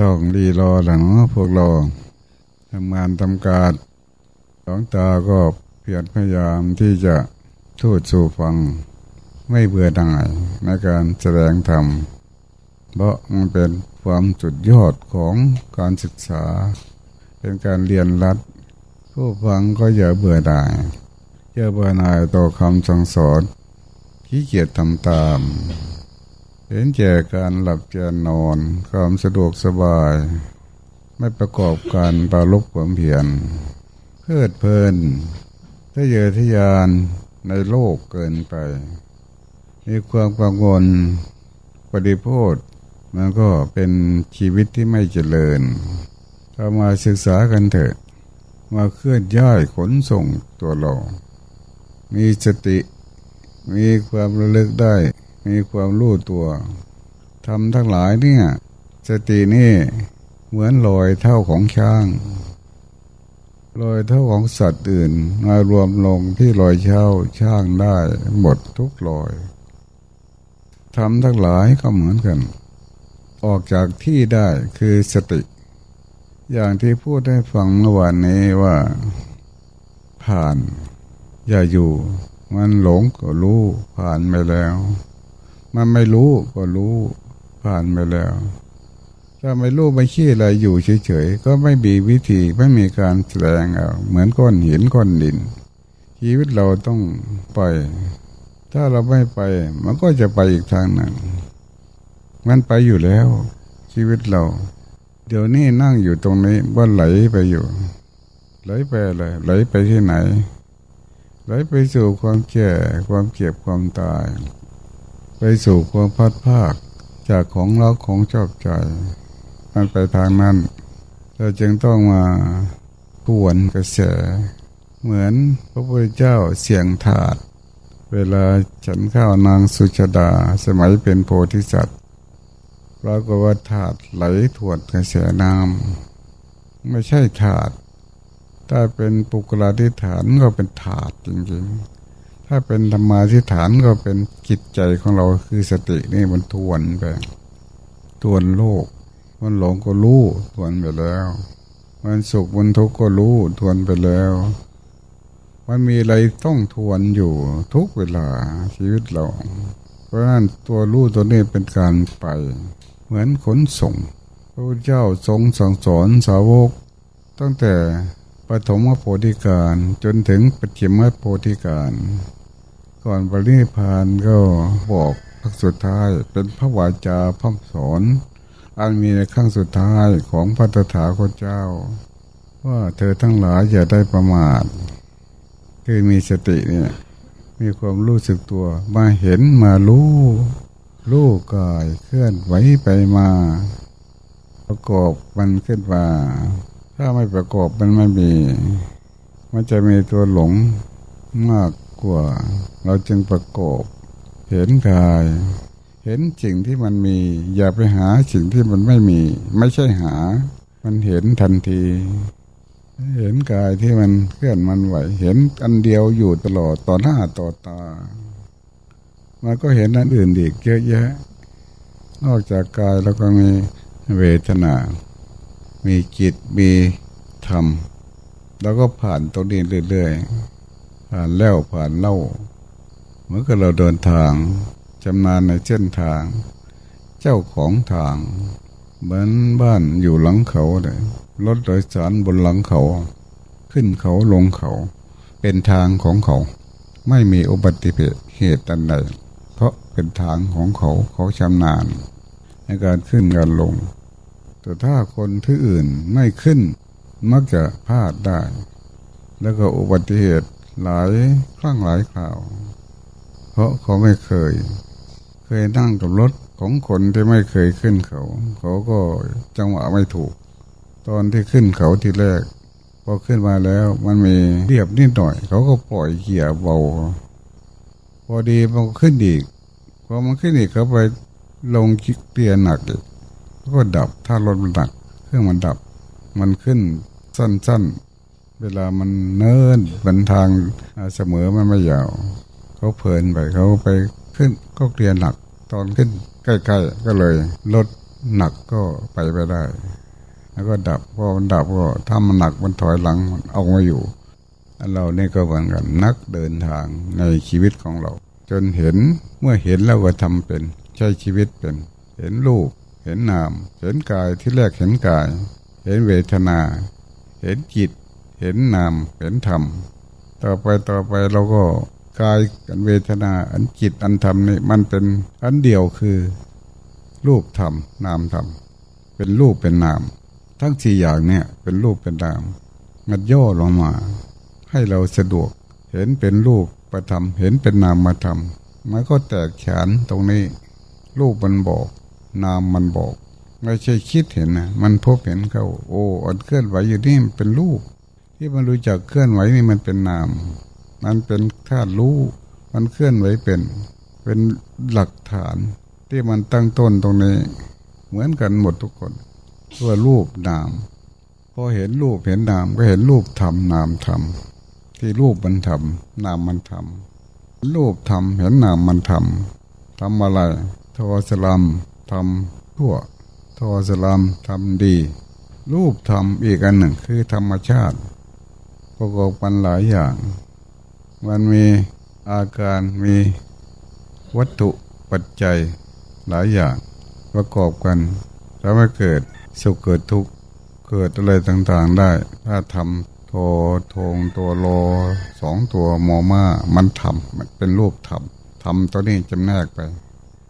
ต้องรีรอหลังพวกเราทำงานทำการสองตาก็เพียรพยายามที่จะทูดสู่ฟังไม่เบื่อหน่ายในการแสดงธรรม เพราะมันเป็นความจุดยอดของการศึกษา เป็นการเรียนรัด ผู้ฟังก็อย่าเบื่อหน่ายอย่าเบื่อหน่ายต่อคำสั่งสอนขี้เกียจทำตาม เห็นแก่การหลับแกนนอน ความสะดวกสบาย ไม่ประกอบการปราลบความเพียรเพลิดเพลินถ้าเยอทะยานในโลกเกินไป มีความกังวลปฏิโพธมันก็เป็นชีวิตที่ไม่เจริญเรามาศึกษากันเถอะมาเคลื่อนย้ายขนส่งตัวเรา มีสติ มีความระลึกได้ มีความรู้ตัวทำทั้งหลายเนี่ยสตินี่เหมือนลอยเท่าของช้างลอยเท่าของสัตว์อื่นมารวมลงที่ลอยเช่าช่างได้หมดทุกลอยทำทั้งหลายก็เหมือนกัน ออกจากที่ได้คือสติ อย่างที่พูดให้ฟังเมื่อวานนี้ว่า ผ่าน อย่าอยู่ มันหลงก็รู้ผ่านไปแล้ว มันไม่รู้ก็รู้ผ่านไปแล้ว ถ้าไม่รู้ไม่ขี้อะไรอยู่เฉยๆ ก็ไม่มีวิธีไม่มีการแสดงเอาเหมือนก้อนหินก้อนดิน ชีวิตเราต้องไป ถ้าเราไม่ไป มันก็จะไปอีกทางหนึ่งมันไปอยู่แล้ว ชีวิตเรา เดี๋ยวนี้นั่งอยู่ตรงนี้ว่าไหลไปอยู่ ไหลไปอะไรไหลไปที่ไหน ไหลไปสู่ความแก่ความเก็บความตาย ไปสู่ความพัดภาค จากของรักของชอบใจ มันไปทางนั้น เราจึงต้องมาทวนกระแส เหมือนพระพุทธเจ้าเสียงถาด เวลาฉันข้าวนางสุชดาสมัยเป็นโพธิสัตว์เราก็ว่าถาดไหลถวดกระแสน้ำไม่ใช่ถาด ถ้าเป็นปุกลาธิฐานก็เป็นถาดจริงๆ ถ้าเป็นธรรมาทิฐานก็เป็นจิตใจของเราคือสตินี่มันทวนไปทวนโลก มันหลงก็รู้ทวนไปแล้ว มันสุขมันทุกข์ก็รู้ทวนไปแล้ว มันมีอะไรต้องทวนอยู่ทุกเวลาชีวิตเรา เพราะฉะนั้นตัวรู้ตัวนี้เป็นการไป เหมือนขนส่งพระเจ้าทรงสั่งสอนสาวก ตั้งแต่ปฐมโพธิการจนถึงปัจฉิมโพธิการ ก่อนปรินิพานก็บอกพระสุดท้ายเป็นพระวาจาพร่ำสอน อันมีในขั้งสุดท้ายของพระตถาคตเจ้า ว่าเธอทั้งหลายอย่าได้ประมาทคือมีสติเนี่ยมีความรู้สึกตัว มาเห็นมารู้รู้กายเคลื่อนไหวไปมา ประกอบมันขึ้นมาถ้าไม่ประกอบมันไม่มี มันจะมีตัวหลงมาก กว่า เราจึงประกอบ เห็นกาย เห็นสิ่งที่มันมี อย่าไปหาสิ่งที่มันไม่มี ไม่ใช่หา มันเห็นทันที เห็นกายที่มันเคลื่อนมันไหว เห็นอันเดียวอยู่ตลอดต่อหน้าต่อตามันก็เห็นอันอื่นอีกเยอะแยะ นอกจากกายแล้วก็มีเวทนา มีจิต มีธรรม แล้วก็ผ่านตรงนี้เรื่อยๆ ผ่านแล้วผ่านเล่าเมื่อกเราเดินทางจำนานในเส้นทาง เจ้าของทางเหมือนบ้านอยู่หลังเขาเลยรถโดยสารบนหลังเขา ขึ้นเขาลงเขา เป็นทางของเขา ไม่มีอุบัติเหตุอันใดเพราะเป็นทางของเขาเขาชำนาญในการขึ้นการลง แต่ถ้าคนที่อื่นไม่ขึ้นมักจะพลาดได้ แล้วก็อุบัติเหตุ หลายครั้งหลายคราว เพราะเขาไม่เคย เคยนั่งกับรถของคนที่ไม่เคยขึ้นเขา เขาก็จังหวะไม่ถูก ตอนที่ขึ้นเขาทีแรกพอขึ้นมาแล้วมันมีเรียบนิดหน่อย เขาก็ปล่อยเกียร์เบา พอดีมันขึ้นอีกพอมันขึ้นอีกเขาไปลงเกียร์หนักอีกก็ดับถ้ารถมันหนัก เครื่องมันดับ มันขึ้นสั้นๆ เวลามันเนินเป็นทางเสมอมันไม่ยาว เขาเพลินไปเขาไปขึ้นก็เกียร์หนักตอนขึ้นใกล้ๆก็เลยลดหนักก็ไปไปได้ แล้วก็ดับพอมันดับก็ถ้ามันหนักมันถอยหลังมันเอามาอยู่เราเนี่ยก็เหมือนกันนักเดินทางในชีวิตของเรา จนเห็นเมื่อเห็นแล้วก็ทำเป็น ใช้ชีวิตเป็น เห็นรูปเห็นนาม เห็นกายที่แรกเห็นกาย เห็นเวทนา เห็นจิต เห็นนามเห็นธรรม ต่อไปต่อไปเราก็กายกันเวทนาอันจิตอันธรรมนี่มันเป็นอันเดียวคือ รูปธรรมนามธรรมเป็นรูปเป็นนาม ทั้งสี่อย่างเนี่ยเป็นรูปเป็นนามมันย่อลงมา ให้เราสะดวก เห็นเป็นรูปประธรรมเห็นเป็นนามมาธรรมมันก็แตกฉานตรงนี้ รูปมันบอก นามมันบอก ไม่ใช่คิดเห็นนะมันพบเห็นเขาโอ้อันเคลื่อนไหวอยู่นี่เป็นรูป ที่มันรู้จักเคลื่อนไหวนี่มันเป็นนาม มันเป็นธาตุรู้ มันเคลื่อนไหวเป็น เป็นหลักฐาน ที่มันตั้งต้นตรงนี้ เหมือนกันหมดทุกคนตัวรูปนาม พอเห็นรูปเห็นนามก็เห็นรูปทำนามทำที่รูปมันทำนามมันทำรูปทำเห็นนามมันทำทำอะไรทวสลัมทำทั่วทวสลัมทำดี รูปทำอีกอันหนึ่งคือธรรมชาติ ประกอบกันหลายอย่าง มันมีอาการมีวัตถุปัจจัยหลายอย่างประกอบกันทำให้เกิดสุขเกิดทุกข์เกิดอะไรต่างๆได้ ถ้าทำโททงตัวโลสองตัวมอมามันทำมันเป็นรูปทำทำตัวนี้จำแนกไป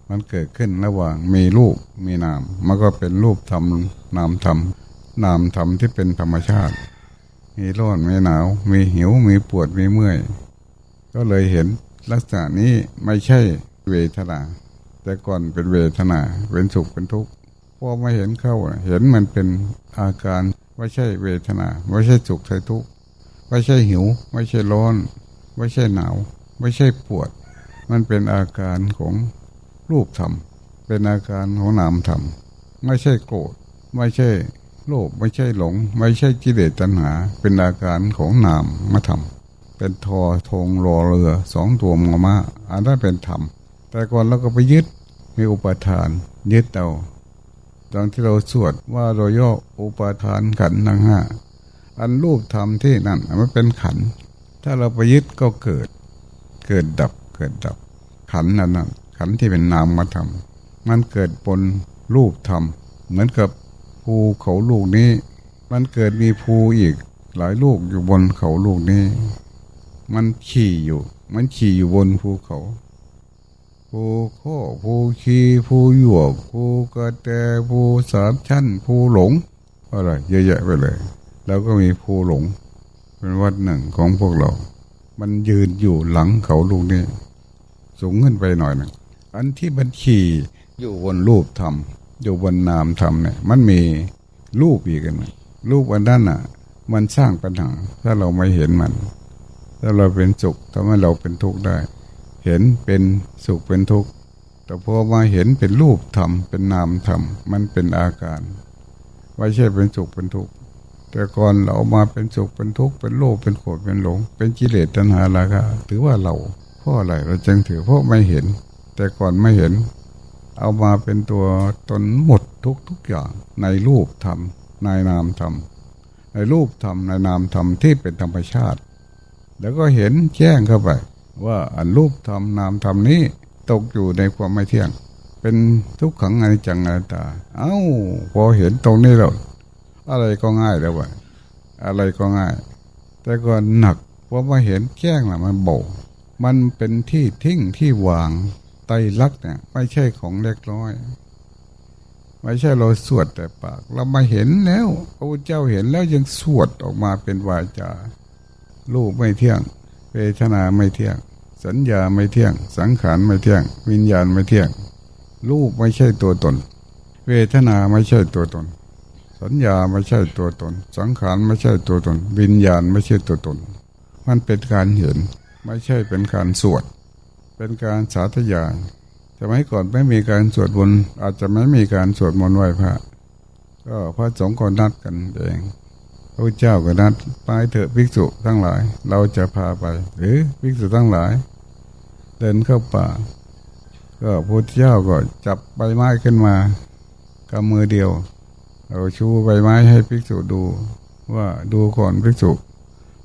มันเกิดขึ้นระหว่างมีรูปมีนาม มันก็เป็นรูปทำนามทำนามทำที่เป็นธรรมชาติ มีร้อนมีหนาว มีหิวมีปวดมีเมื่อย ก็เลยเห็นลักษณะนี้ไม่ใช่เวทนา แต่ก่อนเป็นเวทนาเป็นสุขเป็นทุกข์พอมาเห็นเข้าเห็นมันเป็นอาการไม่ใช่เวทนาไม่ใช่สุขใช่ทุกข์ไม่ใช่หิว ไม่ใช่ร้อน ไม่ใช่หนาว ไม่ใช่ปวด มันเป็นอาการของรูปธรรมเป็นอาการของนามธรรมไม่ใช่โกรธไม่ใช่ โลภไม่ใช่หลง ไม่ใช่กิเลสตัณหา เป็นอาการของนามมาธรรมเป็นทอทงรอเรือสองตัวมอมาอันนั้นเป็นธรรม แต่ก่อนเราก็ไปยึดมีอุปทาน ยึดเอาดังที่เราสวดว่าโดยย่ออุปทานขันทั้งห้าอันรูปธรรมที่นั่นมันเป็นขัน ถ้าเราไปยึดก็เกิด เกิดดับเกิดดับ ขันนั่นนั่นขันที่เป็นนามมาทำมันเกิดบนรูปธรรมเหมือนกับ ภูเขาลูกนี้ มันเกิดมีภูอีกหลายลูกอยู่บนเขาลูกนี้ มันขี่อยู่ มันขี่อยู่บนภูเขาภูข้อภูขีภูหยวกภูกระแตภูสามชั้นภูหลงอะไรเยอะแยะไปเลย แล้วก็มีภูหลง เป็นวัดหนึ่งของพวกเรา มันยืนอยู่หลังเขาลูกนี้ สูงขึ้นไปหน่อยหนึ่งอันที่มันขี่อยู่บนรูปธรรม อยู่บนนามธรรมเนี่ย มันมีรูปอีกนรูปอันนั้นอะ มันสร้างปัญหา ถ้าเราไม่เห็นมัน ถ้าเราเป็นสุขทำให้เราเป็นทุกข์ได้ เห็นเป็นสุขเป็นทุกข์แต่พอมาเห็นเป็นรูปธรรมเป็นนามธรรมมันเป็นอาการไม่ใช่เป็นสุขเป็นทุกข์แต่ก่อนเรามาเป็นสุขเป็นทุกข์เป็นโลภเป็นโกรธเป็นหลง เป็นกิเลสตัณหาราคะถือว่าเราเพราะอะไรเราจึงถือเพราะไม่เห็น แต่ก่อนไม่เห็น เอามาเป็นตัวตนหมดทุกทุกอย่างในรูปธรรมในนามธรรมในรูปธรรมในนามธรรมที่เป็นธรรมชาติ แล้วก็เห็นแจ้งเข้าไป ว่าอันรูปธรรมนามธรรมนี้ตกอยู่ในความไม่เที่ยง เป็นทุกขังอนิจจังอนัตตา เอา้า พอเห็นตรงนี้แล้วอะไรก็ง่ายแล้ววะอะไรก็ง่าย แต่ก็หนักเพราะว่าเห็นแจ้งละมันโบมันเป็นที่ทิ้งที่วาง ไตลักเนี่ยไม่ใช่ของเล็กน้อย ไม่ใช่เราสวดแต่ปาก เรามาเห็นแล้วพระเจ้าเห็นแล้วยังสวดออกมาเป็นวาจารูปไม่เที่ยงเวทนาไม่เที่ยง สัญญาไม่เที่ยง สังขารไม่เที่ยง วิญญาณไม่เที่ยงรูปไม่ใช่ตัวตน เวทนาไม่ใช่ตัวตน สัญญาไม่ใช่ตัวตน สังขารไม่ใช่ตัวตน วิญญาณไม่ใช่ตัวตน มันเป็นการเห็น ไม่ใช่เป็นการสวด เป็นการสาธยายสมัยก่อนไม่มีการสวดมนต์อาจจะไม่มีการสวดมนต์ไหว้พระ ก็พระสงฆ์ก็นัดกันเองพระเจ้าก็นัดไปเถอะภิกษุทั้งหลาย เราจะพาไป หรือภิกษุทั้งหลาย เดินเข้าป่า ก็พระเจ้าก็จับใบไม้ขึ้นมากำมือเดียวเราชูใบไม้ให้ภิกษุดู ว่าดูก่อนภิกษุ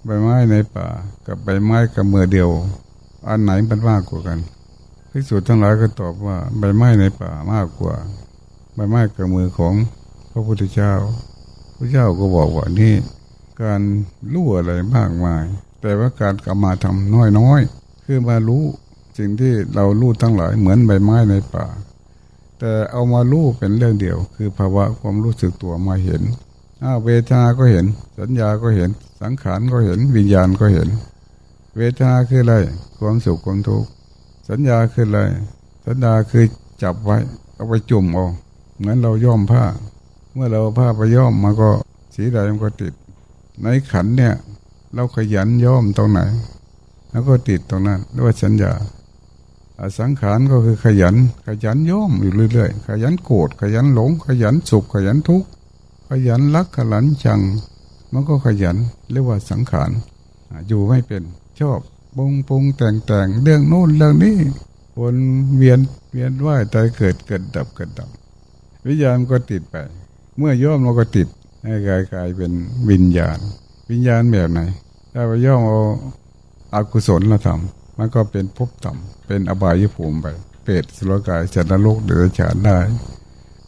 ใบไม้ในป่า กับใบไม้กับมือเดียว อันไหนมันมากกว่ากันภิกษุทั้งหลายก็ตอบว่าใบไม้ในป่ามากกว่า ใบไม้กับมือของพระพุทธเจ้า พระเจ้าก็บอกว่านี่การรู้อะไรมากมาย แต่ว่าการกลับมาทำน้อยๆคือมารู้สิ่งที่เรารู้ทั้งหลายเหมือนใบไม้ในป่า แต่เอามารู้เป็นเรื่องเดียว คือภาวะความรู้สึกตัวมาเห็นอ้าเวทนาก็เห็น สัญญาก็เห็น สังขารก็เห็น วิญญาณก็เห็น เวทนาคืออะไร ความสุขความทุกข์สัญญาคืออะไร สัญญาคือจับไว้ เอาไปจุ่มเอาเหมือนเราย่อมผ้า เมื่อเราผ้าไปย่อมมันก็สีใดมันก็ติด ในขันเนี่ย เราขยันย่อมตรงไหน แล้วก็ติดตรงนั้นด้วยสัญญาสังขารก็คือขยัน ขยันย่อมอยู่เรื่อยๆ ขยันโกรธขยันหลง ขยันสุขขยันทุกข์ขยันรักขยันชัง มันก็ขยันเรียกว่าสังขารอยู่ไม่เป็น ชอบปรุงปรุงแต่งแต่งเรื่องโน้นเรื่องนี้วนเวียนเวียนว่ายตายเกิดเกิดดับเกิดดับ วิญญาณก็ติดไป เมื่อย่อมมันก็ติดให้กายกายเป็นวิญญาณ วิญญาณแบบไหน ถ้าไปย่อมเอาอากุศลละทำมันก็เป็นภพต่ำเป็นอบายภูมิไปเปรตสุรกายจันทโลกเดือดฉานได้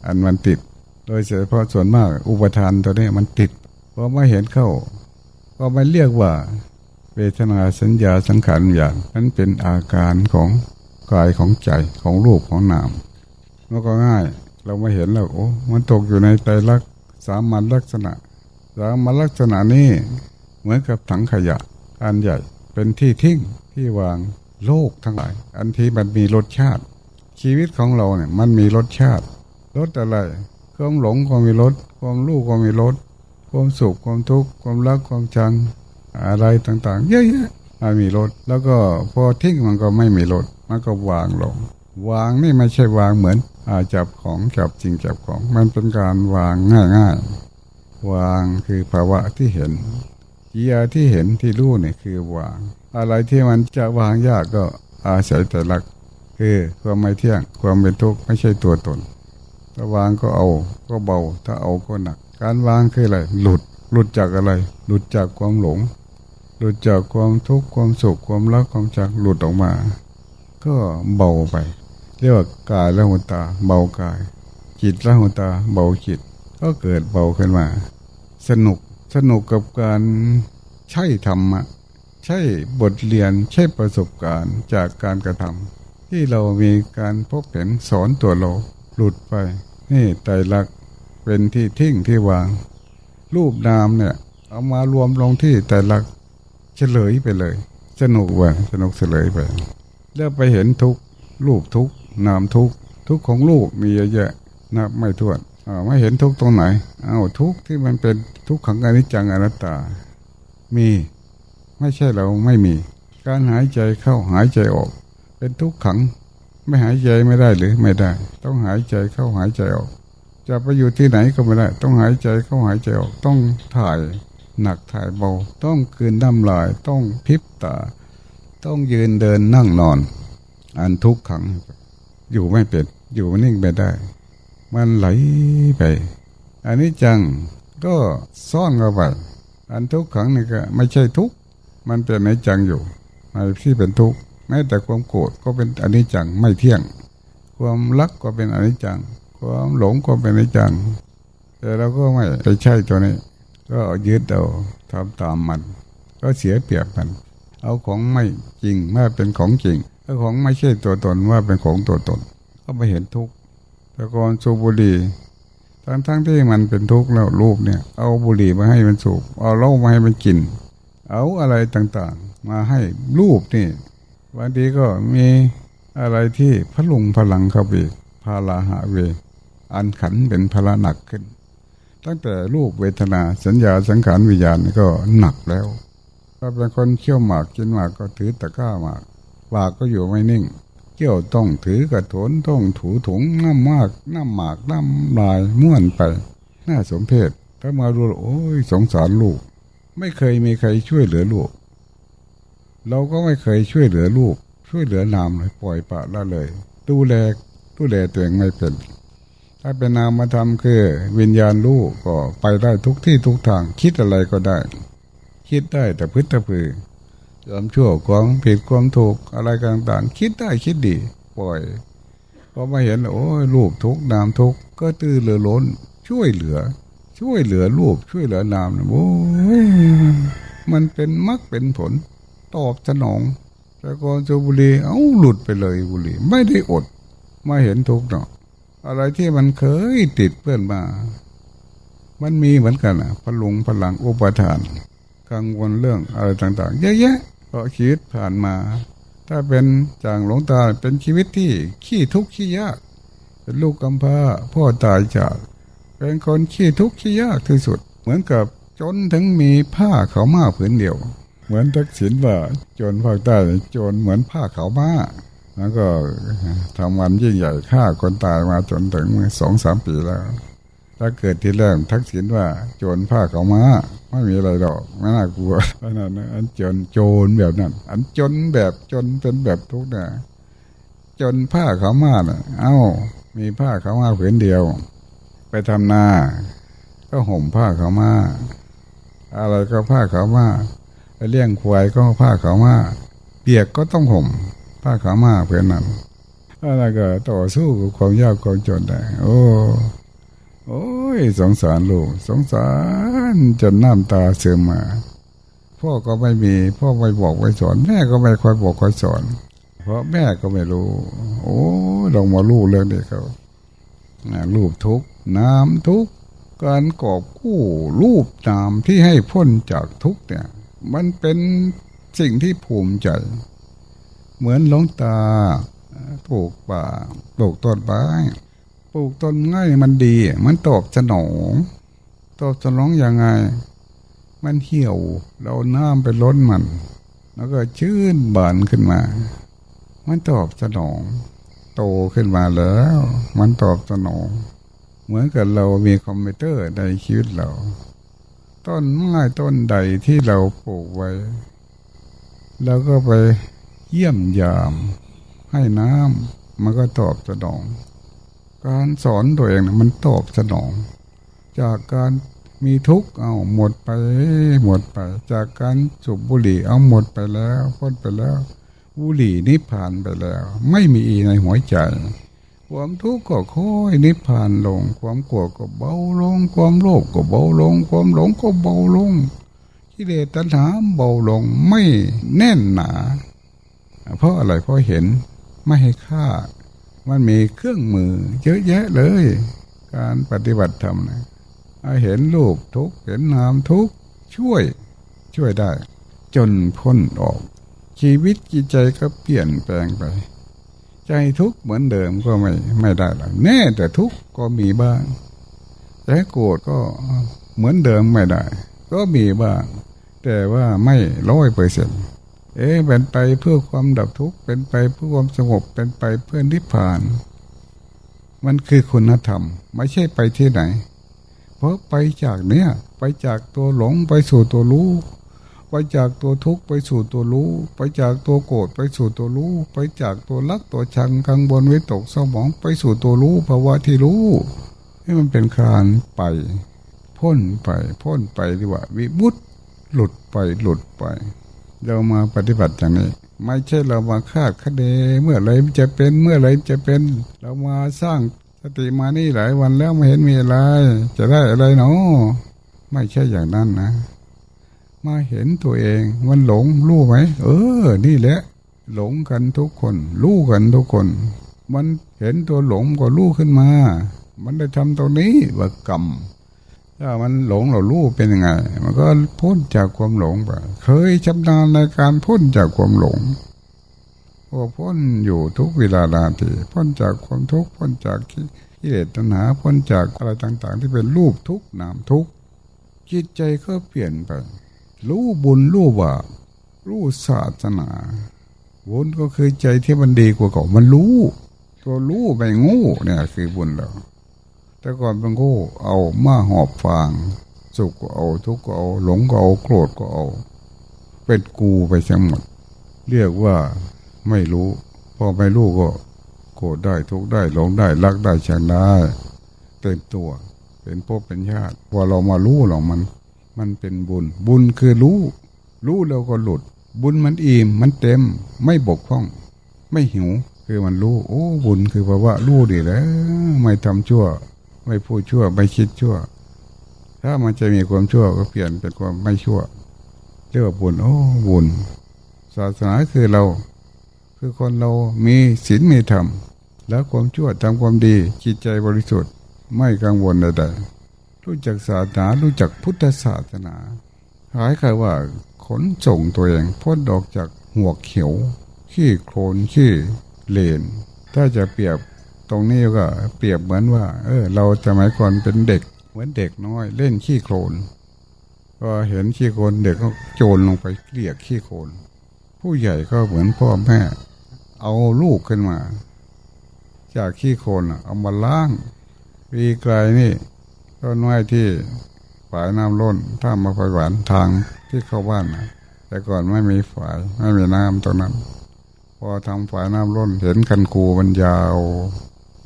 อันมันติด โดยเฉพาะส่วนมาก อุปทานตัวนี้มันติดพอไม่เห็นเข้า ก็ไม่เรียกว่า เวทนาสัญญาสังขารอย่างนั้นเป็นอาการของกายของใจของรูปของนามมันก็ง่าย เรามาเห็นแล้วโอ้มันตกอยู่ในไตรลักษณ์สามัญลักษณะสามัญลักษณะนี้เหมือนกับถังขยะ อันใหญ่เป็นที่ทิ้งที่วางโลกทั้งหลาย อันที่มันมีรสชาติ ชีวิตของเราเนี่ยมันมีรสชาติรสอะไรความหลงก็มีรสความรู้ก็มีรสความสุขความทุกข์ความรักความชัง อะไรต่างๆ เยอะแยะมันมีรสแล้วก็พอทิ้งมันก็ไม่มีรสมันก็วางลง วางนี่ไม่ใช่วางเหมือนอาจับของจับจริงจับของ มันเป็นการวางง่ายๆ วางคือภาวะที่เห็นกิยาที่เห็นที่รู้เนี่ยคือวาง อะไรที่มันจะวางยากก็อาศัยแต่ลักคือความไม่เที่ยงความเป็นทุกข์ไม่ใช่ตัวตนถ้าวางก็เอาก็เบา ถ้าเอาก็หนัก การวางคืออะไรหลุด หลุดจากอะไร หลุดจากความหลง หลุดจากความทุกข์ความสุขความรักความจักหลุดออกมา ก็เบาไป เรียกว่ากายละหัวตา เบากาย จิตละหัวตา เบาจิต ก็เกิดเบาขึ้นมา สนุกสนุกกับการใช้ธรรมะ ใช่บทเรียนใช่ประสบการณ์จากการกระทำที่เรามีการพบเห็นสอนตัวเราหลุดไป นี่ไตรลักษณ์เป็นที่ทิ้งที่วาง รูปนามเนี่ย เอามารวมลงที่ไตรลักษณ์เฉลยไปเลย สนุกว่ะสนุกเฉลยไป แล้วไปเห็นทุกรูปทุกนามทุกทุกของลูกมีเยอะแยะนับไม่ถ้วนไม่เห็นทุกตรงไหนเอาทุกที่มันเป็นทุกขังอนิจจังอนัตตา มีไม่ใช่เราไม่มี การหายใจเข้าหายใจออก เป็นทุกขัง ไม่หายใจไม่ได้หรือไม่ได้ ต้องหายใจเข้าหายใจออก จะไปอยู่ที่ไหนก็ไม่ได้ ต้องหายใจเข้าหายใจออก ต้องถ่ายหนักถ่ายเบา ต้องคืนน้ำลาย ต้องพิบตา ต้องยืนเดินนั่งนอน อันทุกขัง อยู่ไม่เป็น อยู่นิ่งไม่ได้ มันไหลไป อันนี้จังก็ซ่อนเข้าไป อันทุกขังนี่ก็ไม่ใช่ทุก มันเป็นอนิจจังอยู่ในที่เป็นทุกข์แม้แต่ความโกรธก็เป็นอนิจจังไม่เที่ยง ความรักก็เป็นอนิจจัง ความหลงก็เป็นอนิจจัง แต่เราก็ไม่ไปใช่ตัวนี้ ก็ยึดเอาทำตามมัน ก็เสียเปรียบมัน เอาของไม่จริงมาเป็นของจริงเอาของไม่ใช่ตัวตนว่าเป็นของตัวตน ก็ไปเห็นทุกข์แต่ก่อนสูบบุหรี่ทั้งทั้งที่มันเป็นทุกข์แล้วรูปเนี่ย เอาบุหรี่มาให้มันสูบเอาเหล้ามาให้มันกิน เอาอะไรต่างๆ มาให้รูปนี่บางทีก็มีอะไรที่พลุงพลังเข้าไปพาลาหาเว อันขันเป็นพละหนักขึ้น ตั้งแต่รูปเวทนาสัญญาสังขารวิญญาณก็หนักแล้ว ถ้าเป็นคนเคี่ยวหมากกินหมากก็ถือตะกร้าหมากปากก็อยู่ไม่นิ่งเกี่ยวต้องถือกระโถนต้องถูถุงน้ำมากน้ำหมากน้ำลายม้วนไป น่าสมเพชถ้ามาดูโอ้ยสงสารลูก ไม่เคยมีใครช่วยเหลือลูก เราก็ไม่เคยช่วยเหลือลูก ช่วยเหลือนามเลยปล่อยปะละเลย ดูแลดูแลตัวเองไม่เป็น ถ้าเป็นนามมาทำคือ วิญญาณลูกก็ไปได้ทุกที่ทุกทาง คิดอะไรก็ได้ คิดได้แต่พึ่ตะพือความชั่วความผิดความถูกอะไรต่างๆ คิดได้คิดดีปล่อยพอมาเห็นโอ้ยรูปทุกนามทุกก็ตื้อเรือล้น ช่วยเหลือ ช่วยเหลือรูปช่วยเหลือนามโอ้ยมันเป็นมรรคเป็นผล ตอบสนองแต่ก่อนจบุรีเอาหลุดไปเลยบุรีไม่ได้อด มาเห็นทุกเนาะ อะไรที่มันเคยติดเพื่อนมา มันมีเหมือนกันอะพลุงพลังอุปทาน กังวลเรื่องอะไรต่าง ๆ เยอะแยะเพราะชีวิตผ่านมา ถ้าเป็นจางหลงตาเป็นชีวิตที่ขี้ทุกข์ขี้ยาก เป็นลูกกำพร้าพ่อตายจาก เป็นคนขี้ทุกข์ขี้ยากที่สุด เหมือนกับจนถึงมีผ้าเขามาผืนเดียว เหมือนทักษิณว่าจรภาคใต้จรเหมือนผ้าเขามา แล้วก็ทำวันยิ่งใหญ่ฆ่าคนตายมาจนถึงสองสามปีแล้ว ถ้าเกิดที่แรกทักษิณว่าโจรผ้าเขามาไม่มีอะไรหรอกไม่น่ากลัวเพราะนั้นอันจนโจรแบบนั้น อันจนแบบจนเป็นแบบทุกข์นะจนผ้าเขามาเน่ะเอ้า มีผ้าเขามาผืนเดียว ไปทำนา ก็ห่มผ้าเขามาอะไรก็ผ้าเขามาเลี้ยงควายก็ผ้าเขามาเปียกก็ต้องห่ม ผ้าขามาเพื่อนนั้นอะไรก็ต่อสู้กับความยากความจนได้ โอ้ โอ้ยสงสารลูกสงสารจนน้ำตาเสื่อมมา พ่อก็ไม่มี พ่อไม่บอกไม่สอน แม่ก็ไม่คอยบอกคอยสอน เพราะแม่ก็ไม่รู้ โอ้ลองมาลูกเรื่องนี้เขารูปทุกน้ำทุกการกอบกู้รูปนามที่ให้พ้นจากทุกเนี่ย มันเป็นสิ่งที่ภูมิใจ เหมือนหลงตาปลูกป่าปลูกต้นไม้ปลูกต้นไม้มันดี มันตอบสนองตอบสนองอย่างไง มันเหี่ยว เราน้ำไปล้นมัน แล้วก็ชื่นบานขึ้นมา มันตอบสนอง โตขึ้นมาแล้ว มันตอบสนอง เหมือนกับเรามีคอมพิวเตอร์ในชีวิตเรา ต้นไม้ต้นใดที่เราปลูกไว้เราก็ไป เยี่ยมยาม ให้น้ำมันก็ตอบสนอง การสอนตัวเองมันตอบสนอง จากการมีทุกข์เอาหมดไปหมดไป จากการสูบบุหรี่เอาหมดไปแล้วพ้นไปแล้วบุหรี่นิพพานไปแล้ว ไม่มีอีในหัวใจ ความทุกข์ก็ค่อยนิพพานลง ความกลัวก็เบาลง ความโลภก็เบาลง ความหลงก็เบาลงกิเลสตัณหาเบาลงไม่แน่นหนา เพราะอะไรเพราะเห็นไม่ให้ค่า มันมีเครื่องมือ เยอะแยะเลย การปฏิบัติธรรมนะเห็นรูปทุกเห็นนามทุกช่วย ช่วยได้ จนพ้นออก ชีวิตจิตใจก็เปลี่ยนแปลงไป ใจทุกเหมือนเดิมก็ไม่ไม่ได้หรอกแน่แต่ทุกก็มีบ้างแต่โกรธก็เหมือนเดิมไม่ได้ ก็มีบ้าง แต่ว่าไม่ร้อยเปอร์เซ็นต์ เอ๊เป็นไปเพื่อความดับทุกข์เป็นไปเพื่อความสงบเป็นไปเพื่อนิพพาน มันคือคุณธรรม ไม่ใช่ไปที่ไหน เพราะไปจากเนี้ยไปจากตัวหลงไปสู่ตัวรู้ไปจากตัวทุกข์ไปสู่ตัวรู้ ไปจากตัวโกรธไปสู่ตัวรู้ ไปจากตัวรักตัวชังกังวลวิตกสมองไปสู่ตัวรู้ภาวะที่รู้ให้มันเป็นการไป พ้นไป พ้นไปดีกว่า วิมุตตหลุดไปหลุดไป เรามาปฏิบัติอย่างนี้ ไม่ใช่เรามาคาดคะเนเมื่อไรจะเป็นเมื่อไรจะเป็น เรามาสร้างสติมานี่หลายวันแล้วไม่เห็นมีอะไร จะได้อะไรเนาะไม่ใช่อย่างนั้นนะ มาเห็นตัวเองมันหลงรู้ไหมเออ นี่แหละ หลงกันทุกคนรู้กันทุกคน มันเห็นตัวหลงก็รู้ขึ้นมา มันได้ทำตรงนี้ว่ากรรม ถ้ามันหลงเรารู้เป็นยังไง มันก็พ้นจากความหลงไปเคยชำนาญในการพ้นจากความหลงพอพ้นอยู่ทุกเวลานาทีพ้นจากความทุกข์พ้นจากกิเลสตัณหาพ้นจากอะไรต่าง ๆ ที่เป็นรูปทุกนามทุกจิตใจก็เปลี่ยนไป รู้บุญรู้บาปรู้ศาสนาบุญก็คือใจที่มันดีกว่าเก่ามันรู้ ตัวรู้ไปงูเนี่ยคือบุญเรา แต่ก่อนเป็นงูเอามาหอบฟาง สุขก็เอาทุกข์ก็เอา หลงก็เอาโกรธก็เอา เป็นกูไปทั้งหมด เรียกว่าไม่รู้พอไม่รู้ก็ โกรธได้ทุกข์ได้หลงได้รักได้ชังได้เต็มตัว เป็นพวกเป็นญาติพอเรามารู้หรอกมัน มันเป็นบุญ บุญคือรู้ รู้แล้วก็หลุด บุญมันอิ่มมันเต็ม ไม่บกพร่อง ไม่หิว คือมันรู้ โอ้ บุญคือแปลว่ารู้ดีแล้ว ไม่ทำชั่ว ไม่พูดชั่ว ไม่คิดชั่ว ถ้ามันจะมีความชั่วก็เปลี่ยนเป็นความไม่ชั่วเรียกว่าบุญโอ้บุญศาสนาคือเรา คือคนเรามีศีลมีธรรม แล้วความชั่วทำความดีจิตใจบริสุทธิ์ไม่กังวลใดๆรู้จักศาสนารู้จักพุทธศาสนาหายครว่าขนส่งตัวเองพ้นออกจากหัวเขียว ขี้โคลนขี้เลน ถ้าจะเปรียบ ตรงนี้ก็เปรียบเหมือนว่า เออ เราจะหมายก่อนเป็นเด็ก เหมือนเด็กน้อย เล่นขี้โคลนก็เห็นขี้โคลนเด็กก็โจรลงไปเกลี่ยขี้โคลนผู้ใหญ่ก็เหมือนพ่อแม่ เอาลูกขึ้นมา จากขี้โคลนเอามาล้างปีไกลนี่ต้นไม้ที่ฝายน้ำล้นถ้ามาไฟหวานทางที่เข้าบ้านนะแต่ก่อนไม่มีฝายไม่มีน้ำตรงนั้นพอทำฝายน้ำล้นเห็นคันคูมันยาว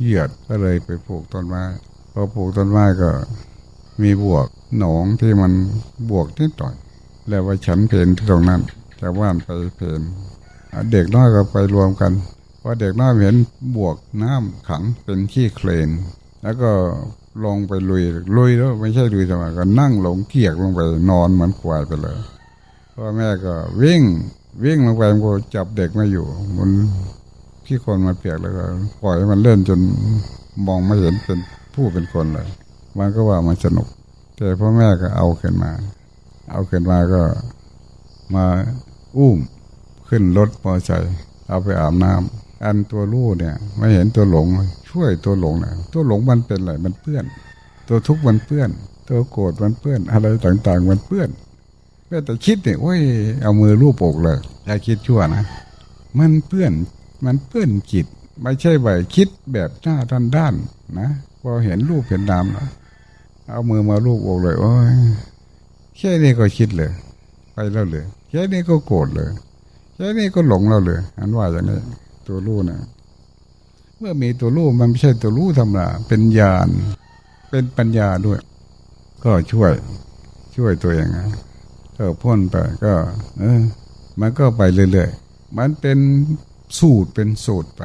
เหยียดก็เลยไปปลูกต้นไม้พอปลูกต้นไม้ก็ มีบวกหนองที่มันบวกนิดหน่อย แล้วว่าฉันเพนที่ตรงนั้นแต่ว่านไปเพนเด็กน้อยก็ไปรวมกันพอเด็กน้อยเห็นบวกน้ำขังเป็นขี้เคลน แล้วก็ลงไปลุยลุยแล้วไม่ใช่ลุยธรรมดาก็นั่งหลงเกียกลงไปนอนเหมือนควายไปเลยพ่อแม่ก็วิ่งวิ่งลงไปมันก็จับเด็กมาอยู่ มัน ที่คนมาเปียกแล้วก็ปล่อยมันเล่นจนมองไม่เห็นเป็นผู้เป็นคนเลย มันก็ว่ามันสนุก แต่พ่อแม่ก็เอาขึ้นมา เอาขึ้นมาก็มาอุ้มขึ้นรถมอเตอร์ไซค์เอาไปอาบน้ำอันตัวลูกเนี่ย ไม่เห็นตัวหลง ช่วยตัวหลงนะตัวหลงมันเป็นอะไรมันเปื้อน ตัวทุกข์มันเปื้อน ตัวโกรธมันเปื้อน อะไรต่างๆ มันเปื้อนแม้แต่คิดเนี่ยโอ้ยเอามือลูบอกเลยอย่าคิดชั่วนะมันเปื้อน มันเปื้อนจิต ไม่ใช่ไหวคิดแบบหน้าด้านด้านนะพอเห็นรูปเห็นนามแล้วเอามือมาลูบอกเลยโอ้ยแค่นี้ก็คิดเลย ไปแล้วเลยแค่นี้ก็โกรธเลยแค่นี้ก็หลงเราเลย อันว่าอย่างนี้ตัวรู้นะเมื่อมีตัวรู้มันไม่ใช่ตัวรู้ธรรมดาเป็นญาณเป็นปัญญาด้วย ก็ช่วย ช่วยตัวเองนะก็พ้นไปก็ เออ มันก็ไปเรื่อยๆมันเป็น สูตรเป็นสูตรไป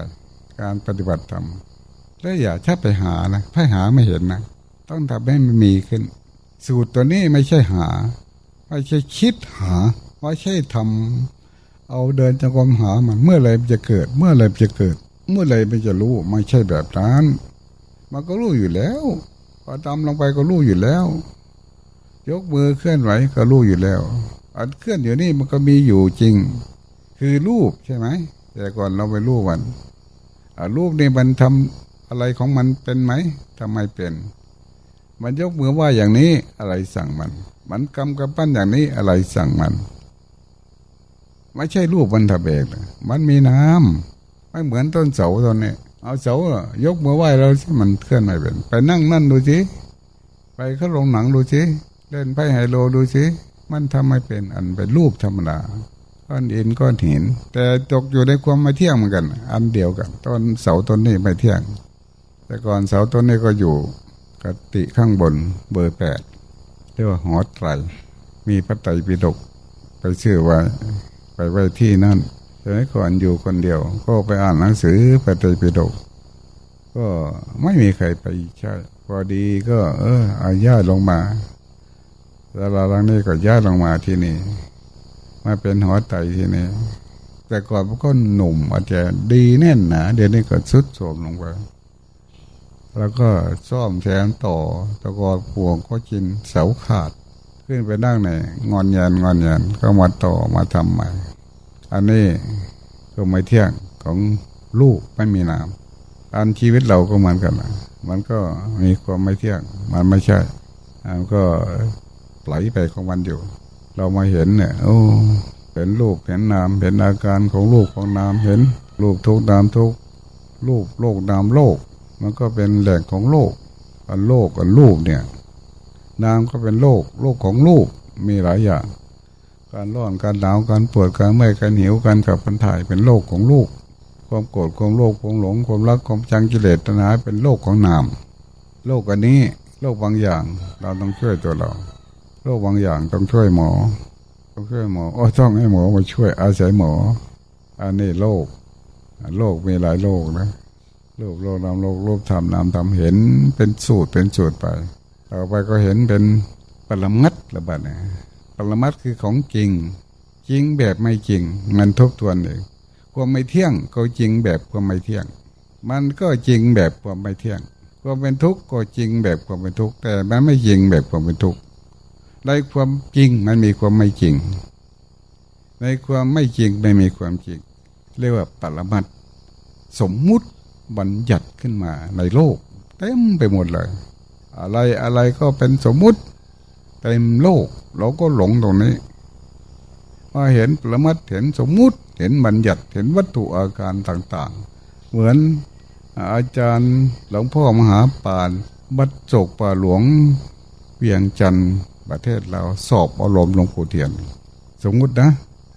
การปฏิบัติธรรมแล้วอย่าถ้าไปหานะถ้าหาไม่เห็นนะต้องทำให้มันมีขึ้น สูตรตัวนี้ไม่ใช่หา ไม่ใช่คิดหาไม่ใช่ทำเอาเดินจงกรมหามันเมื่อไรมันจะเกิด เมื่อไรมันจะเกิด เมื่อไรมันจะรู้ไม่ใช่แบบนั้น มันก็รู้อยู่แล้วพอทำลงไปก็รู้อยู่แล้ว ยกมือเคลื่อนไหวก็รู้อยู่แล้วอันเคลื่อนอยู่นี่มันก็มีอยู่จริง คือรูปใช่ไหม แต่ก่อนเราไปรู้มันรูปนี่มันทำอะไรของมันเป็นไหมทำไมเป็น มันยกมือว่าอย่างนี้อะไรสั่งมัน มันกำกับปั้นอย่างนี้อะไรสั่งมัน ไม่ใช่รูปมันทะเบกมันมีน้ำไม่เหมือนต้นเสาต้นนี้เอาเสายกมือไหว้เราสิมันเคลื่อนไม่เป็น ไปนั่งนั่นดูสิไปเข้าลงหนังดูสิเล่นไพ่ไฮโลดูสิมันทำไม่เป็นอันเป็นรูปธรรมดา ก้อนอินก้อนหิน แต่ตกอยู่ในความไม่เที่ยงเหมือนกัน อันเดียวกันต้นเสาต้นนี้ไม่เที่ยง แต่ก่อนเสาต้นนี้ก็อยู่กติข้างบนเบอร์แปดเรียกว่าหอไตรมีพระไตรปิฎกไปชื่อไว้ไปไว้ที่นั่นสมัยก่อนอยู่คนเดียว ก็ไปอ่านหนังสือพระไตรปิฎกก็ไม่มีใครไปใช่พอดีก็ เอออาญาลงมาแล้วหลังนี้ก็ย้ายลงมาที่นี่ มาเป็นหัวไตทีนี่แต่ก่อนมันก็หนุ่มอาจจะดีแน่นหนาเดี๋ยวนี้ก็สุดโทรมลงไปแล้วก็ซ่อมแซมต่อตะกอนปวงก็กินเสาขาด ขึ้นไปนั่งในงอนยันงอนยันก็มาต่อมาทำใหม่ อันนี้ก็ไม่เที่ยงของลูกไม่มีน้ำอันชีวิตเราก็เหมือนกันนะมันก็มีความไม่เที่ยง มันไม่ใช่มันก็ไหลไปของมันอยู่ เรามาเห็นเนี่ย โอ้ เห็นลูกเห็นนาม เห็นอาการของลูกของนาม เห็นลูกทุกนามทุกลูกโลกนามโลก มันก็เป็นแหล่งของโลก อันโลกอันลูกเนี่ย นามก็เป็นโลก โลกของลูกมีหลายอย่าง การร้อนการหนาวการปวดการเมื่อยการหิวการขับกันถ่ายเป็นโลกของลูกความโกรธความโลภความหลงความรักความจังกิเลสตัณหาเป็นโลกของนาม โลกอันนี้โลกบางอย่างเราต้องช่วยตัวเรา โรคบางอย่างต้องช่วยหมอ ต้องช่วยหมอโอ้ต้องให้หมอมาช่วยอาศัยหมอ อันนี้โรคโรคมีหลายโรคนะโรคโรคนามโรคโรคทำนามทำเห็นเป็นสูตรเป็นสูตรไปต่อไปก็เห็นเป็นปรมัดระบาดนะปรมัดคือของจริง จริงแบบไม่จริง มันทบทวนเองความไม่เที่ยงก็จริงแบบความไม่เที่ยง มันก็จริงแบบความไม่เที่ยงความเป็นทุกข์ก็จริงแบบความเป็นทุกข์แต่มันไม่จริงแบบความเป็นทุกข์ ในความจริงมันมีความไม่จริง ในความไม่จริงไม่มีความจริง เรียกว่าปรมัตสมมุติบัญญัติขึ้นมาในโลก เต็มไปหมดเลย อะไรอะไรก็เป็นสมมุติเต็มโลก เราก็หลงตรงนี้มาเห็นปรมัตเห็นสมมุติเห็นบัญญัติเห็นวัตถุอาการต่างๆ เหมือนอาจารย์หลวงพ่อมหาปานบัดโศกป่าหลวงเวียงจันทร์ ประเทศเราสอบอารมณ์หลวงปู่เทียน สมมุตินะ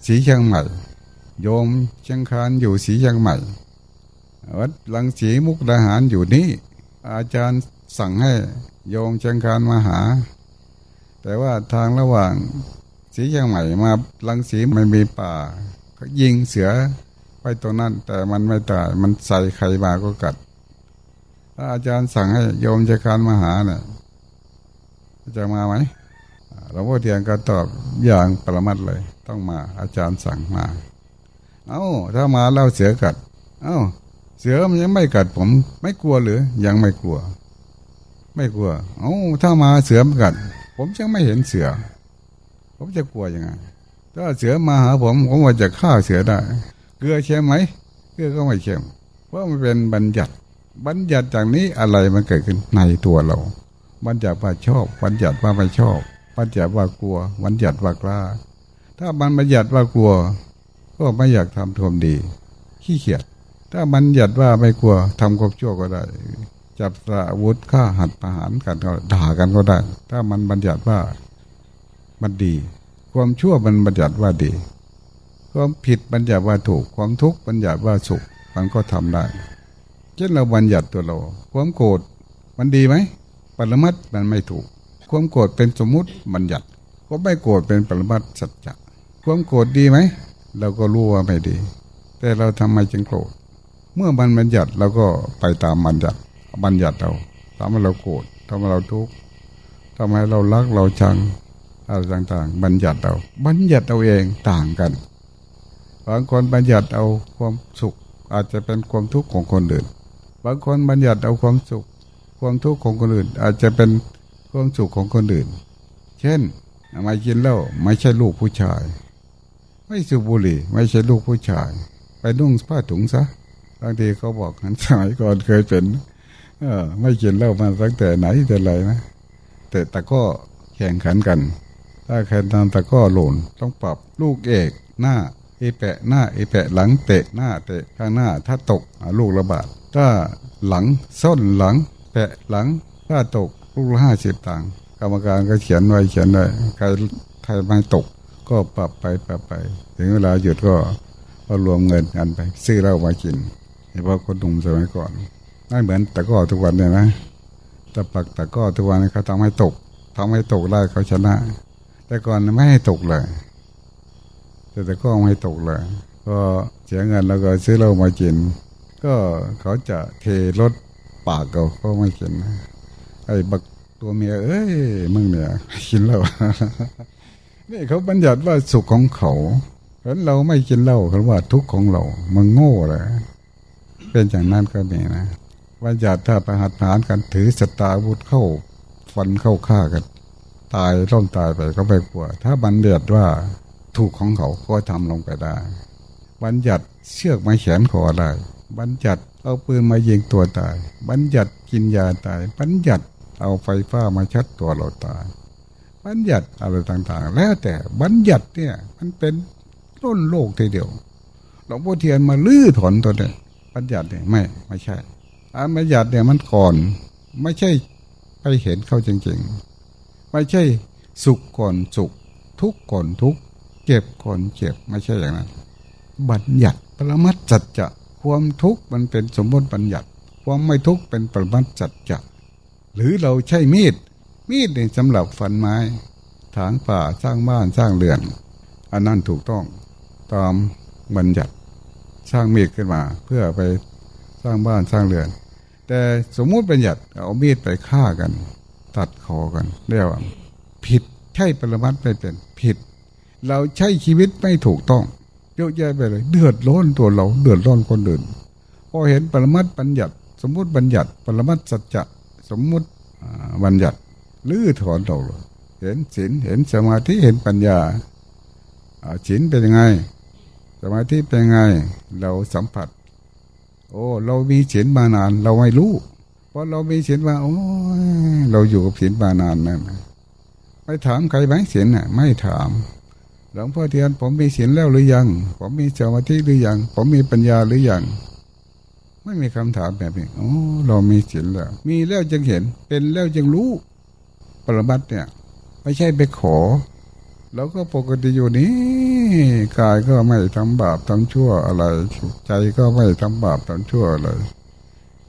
สีเชียงใหม่ โยมเชียงคานอยู่สีเชียงใหม่วัดลังสีมุกดาหารอยู่นี่ อาจารย์สั่งให้โยมเชียงคานมาหา แต่ว่าทางระหว่างสีเชียงใหม่มาลังสีไม่มีป่าก็ยิงเสือไปตรงนั้น แต่มันไม่ตายมันใส่ใครมาก็กัดถ้าอาจารย์สั่งให้โยมเชียงคานมาหาเนี่ยจะมาไหม หลวงพ่อเทียนก็ตอบอย่างประมัดเลย ต้องมาอาจารย์สั่งมา เอา้าถ้ามาเล่าเสือกัด เอา้า เสือมันยังไม่กัดผม ไม่กลัวหรือ ยังไม่กลัว ไม่กลัว เอา้าถ้ามาเสือมันกัด ผมยังไม่เห็นเสือ ผมจะกลัวยังไงถ้าเสือมาหาผมผมว่าจะฆ่าเสือได้ เกลือเค็มไหมเกลือก็ไม่เค็มเพราะมันเป็นบัญญัติ บัญญัติจากนี้อะไรมันเกิดขึ้นในตัวเรา บัญญัติว่าชอบ บัญญัติว่าไม่ชอบ บัญญัติว่ากลัวบัญญัติว่ากล้า ถ้ามันบัญญัติว่ากลัว ก็ไม่อยากทำทวมดี ขี้เกียจถ้าบัญญัติว่าไม่กลัวทำความชั่วก็ได้ จับอาวุธฆ่าหัดประหารกันก็ด่ากันก็ได้ ถ้ามันบัญญัติว่ามันดี ความชั่วมันบัญญัติว่าดี ความผิดบัญญัติว่าถูก ความทุกข์บัญญัติว่าสุข มันก็ทำได้ เช่นเราบัญญัติตัวเรา ความโกรธมันดีไหมปรมัตมันไม่ถูก ความโกรธเป็นสมมุติบัญญัติก็ไม่โกรธเป็นปรมัตสัจจะความโกรธดีไหมเราก็รู้ว่าไม่ดี แต่เราทำไมจึงโกรธ เมื่อมันบัญญัติเราก็ไปตามบัญญัติบัญญัติเราทำให้เราโกรธทำให้เราทุกข์ทำให้เรารักเราชังอะไรต่างๆ บัญญัติเราบัญญัติเอาเองต่างกันบางคนบัญญัติเอาความสุข อาจจะเป็นความทุกข์ของคนอื่น บางคนบัญญัติเอาความสุข ความทุกข์ของคนอื่น อาจจะเป็น ความสุขของคนอื่น เช่นไม่กินเหล้าไม่ใช่ลูกผู้ชาย ไม่สูบบุหรี่ไม่ใช่ลูกผู้ชาย ไปนุ่งผ้าถุงซะบางทีเขาบอกนันสมัยก่อนเคยเป็นเออไม่กินเหล้ามาตั้งแต่ไหนแต่ไรนะแต่ตะก็แข่งขันกัน ถ้าแข่งกันตะก็หล่นต้องปรับลูกเอกหน้าเอแปะหน้าเอแปะหลังเตะหน้าเตะข้างหน้าถ้าตกลูกระบาดถ้าหลังส้นหลัง แปะหลังถ้าตก ลูกละห้าสิบตังค์กรรมการก็เขียนไว้เขียนไว้ใครใครไม่ตก ก็ปรับไปปรับไป ถึงเวลาหยุดก็ก็รวมเงินกันไป ซื้อเหล้ามากินเฉพาะคนหนุ่มสมัยก่อนไม่เหมือนต่ก็ทุกวันเนี่ยนะต่ปักต่ก็ทุกวันเขาทำให้ตกทำให้ตกได้เขาชนะ แต่ก่อนไม่ให้ตกเลย แต่ต่ก็ไม่ตกเลยก็เสียเงินแล้วก็ซื้อเหล้ามากิน ก็เขาจะเทรถปากเขาก็ไม่กิน ไอ้บักตัวเมียเอ้ยมึงเนี่ยกินเหล้านี่เขาบัญญัติว่าสุขของเขาเพราะเราไม่กินเหล้าเขาว่าทุกข์ของเรา มันโง่เลยเป็นอย่างนั้นก็มีนะบัญญัติถ้าประหัตฐานกันถือสตาวุธเข้าฟันเข้าฆ่ากันตายร่องตายไปก็ไม่กลัว ถ้าบันเดือดว่าถูกของเขาก็ทำลงไปได้บัญญัติเชือกมาแขนคอได้บัญญัติเอาปืนมายิงตัวตาย บัญญัติกินยาตาย บัญญัติ เอาไฟฟ้ามาชัดตัวเราตายบัญญัติอะไรต่างๆ แล้วแต่บัญญัติเนี่ยมันเป็นต้นโลกทีเดียวหลวงพ่อเทียนมาลื้อถอนตัวเนี่ยบัญญัติเนี่ยไม่ไม่ใช่อันบัญญัติเนี่ยมันก่อน ไม่ใช่ไปเห็นเข้าจริงๆ ไม่ใช่สุขก่อนสุข ทุกข์ก่อนทุกข์เจ็บก่อนเจ็บไม่ใช่อย่างนั้น บัญญัติปรมัตจัจจะความทุกข์มันเป็นสมมติบัญญัติ ความไม่ทุกข์เป็นปรมัตจัจจะ หรือเราใช้มีด มีดเนี่ยสำหรับฟันไม้ ถางป่าสร้างบ้านสร้างเรือน อันนั้นถูกต้องตามบัญญัติสร้างมีดขึ้นมา เพื่อไปสร้างบ้านสร้างเรือน แต่สมมุติบัญญัติเอามีดไปฆ่ากัน ตัดคอกันเรียกว่าผิดใช่ปรมัตไม่เป็นผิด เราใช้ชีวิตไม่ถูกต้องเยอะแยะไปเลย เดือดร้อนตัวเราเดือดร้อนคนอื่นพอเห็นปรมัตบัญญัติ สมมุติบัญญัติ ปรมัตสัจจะ สมมุติบัญญัติลื้อถอนเราเลยเห็นศีลเห็นสมาธิเห็นปัญญาศีลเป็นยังไง สมาธิเป็นยังไง เราสัมผัส โอ้ เรามีศีลมานาน เราไม่รู้เพราะเรามีศีลมาโอ้เราอยู่กับศีลมานานนั่นไม่ถามใครไหมศีลน่ะ ไม่ถามหลวงพ่อเทียนผมมีศีลแล้วหรือยัง ผมมีสมาธิหรือยัง ผมมีปัญญาหรือยัง ไม่มีคำถามแบบนี้โอ้เรามีศีลแล้ว มีแล้วจึงเห็น เป็นแล้วจึงรู้ ปรมัติเนี่ย ไม่ใช่ไปขอเราก็ปกติอยู่นี้กายก็ไม่ทำบาปทำชั่วอะไร ใจก็ไม่ทำบาปทำชั่วอะไร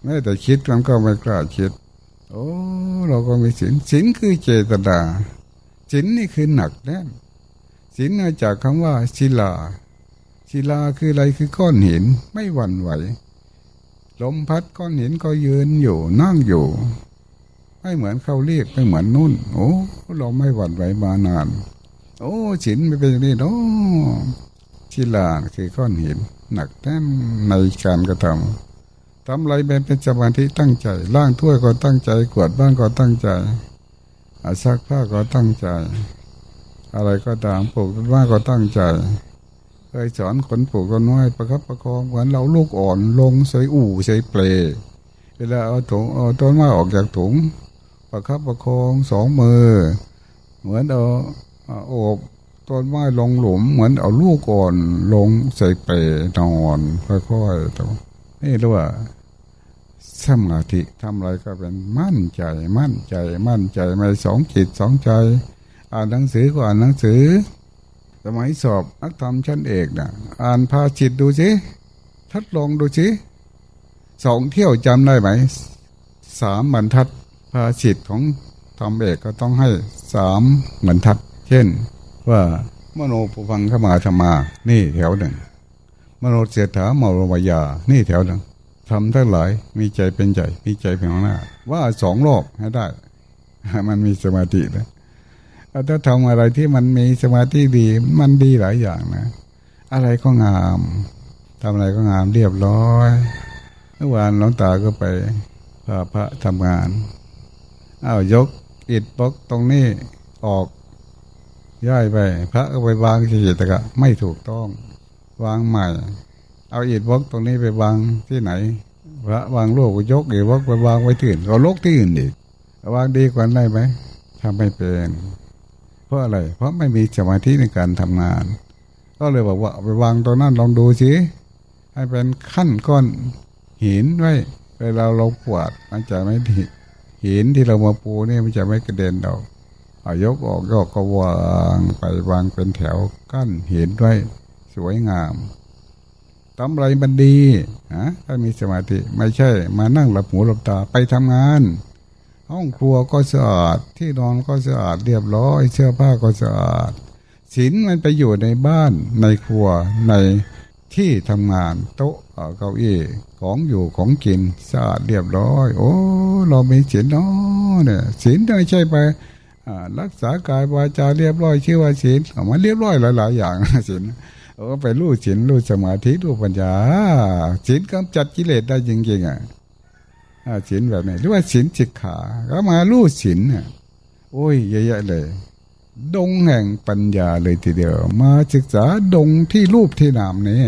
แม้แต่คิดมันก็ไม่กล้าคิด โอ้เราก็มีศีลศีลคือเจตนาศีลนี่คือหนักแน่นศีลมาจากคำว่าศิลาศิลาคืออะไรคือก้อนหินไม่หวั่นไหว ลมพัดก้อนหินก็ยืนอยู่นั่งอยู่ ไม่เหมือนเข้าเรียกไม่เหมือนนุ่น โอ้เราไม่หวั่นไหวมานาน โอ้ฉินไม่เป็นอย่างนี้โอ้ชิลาคือก้อนหิน หนักแน่นในการกระทำทำอะไรเป็นสมาธิตั้งใจล่างถ้วยก็ตั้งใจกวดบ้านก็ตั้งใจอาซักผ้าก็ตั้งใจ อะไรก็ตามปลูกต้นไม้ก็ตั้งใจ เคยสอนคนปลูกต้นไม้ประคับประคองเหมือนเราลูกอ่อนลงใส่อู่ใส่เปลเวลาเอาถุงเอาต้นไม้ออกจากถุง ประคับประคองสองมือ เหมือนเอาโอบต้นไม้ลงหลุม เหมือนเอาลูกอ่อนลงใส่เปลนอนค่อยๆตัวนี่เรียกว่าสมาธิทำอะไรก็เป็นมั่นใจมั่นใจมั่นใจไม่สองจิตสองใจ อ่านหนังสือก็อ่านหนังสือ สมัยสอบนักธรรมชั้นเอกนะอ่านพาจิตดูสิทัดลองดูสิสองเที่ยวจำได้ไหมสามบรรทัดพาจิตของธรรมเอกก็ต้องให้สามบรรทัด เช่น ว่ามโนปุพังขมาธรรมา นี่แถวหนึ่ง มโนเสถามโรวายา นี่แถวหนึ่งทำทั้งหลายมีใจเป็นใจมีใจเป็นหน้า ว่าสองรอบให้ได้ มันมีสมาธิ แล้วถ้าทำอะไรที่มันมีสมาธิดี มันดีหลายอย่างนะ อะไรก็งามทำอะไรก็งามเรียบร้อยเมื่อวานหลวงตาก็ไปพาพระทำงานอ้าวยกอิดบล็อกตรงนี้ออกย้ายไป พระก็ไปวางเฉยๆแต่ก็ไม่ถูกต้อง วางใหม่ เอาอิดบล็อกตรงนี้ไปวางที่ไหน พระวางโลกยกอิดบล็อกไปวางไว้ที่อื่นก็ลกที่อื่นอีกวางดีกว่าได้ไหมทำไม่เป็น พราะอะไร เพราะไม่มีสมาธิในการทำงาน ก็เลยบอกว่าไปวางตรงนั้นลองดูสิให้เป็นขั้นก้อนหินไว้เวลาเราปวดมันจะไม่ถิหินที่เรามาปูนี่มันจะไม่กระเด็นเราเอายกออกยกก็วางไปวางเป็นแถวกั้นหินไว้สวยงามทำอะไรมันดีฮะถ้ามีสมาธิไม่ใช่ มานั่งหลับหูหลับตาไปทำงาน ห้องครัวก็สะอาดที่นอนก็สะอาดเรียบร้อยเสื้อผ้าก็สะอาดศีลมันไปอยู่ในบ้านในครัวในที่ทำงานโต๊ะเก้าอี้ของอยู่ของกินสะอาดเรียบร้อย โอ้ เราไม่ศีลเนาะเนี่ยศีลไม่ใช่ไปรักษากายวาจาเรียบร้อยชื่อว่าศีลออกมาเรียบร้อยหลาย ๆ อย่างศีลเออไปรู้ศีลรู้สมาธิรู้ปัญญาศีลกำจัดกิเลสได้จริงๆอะ ศีลแบบนี้หรือว่าศีลจิกขา ก็มาลู่ศีลเนี่ยโอ้ยเยอะๆเลย ดงแห่งปัญญาเลยทีเดียว มาศึกษาดงที่รูปที่นามนี้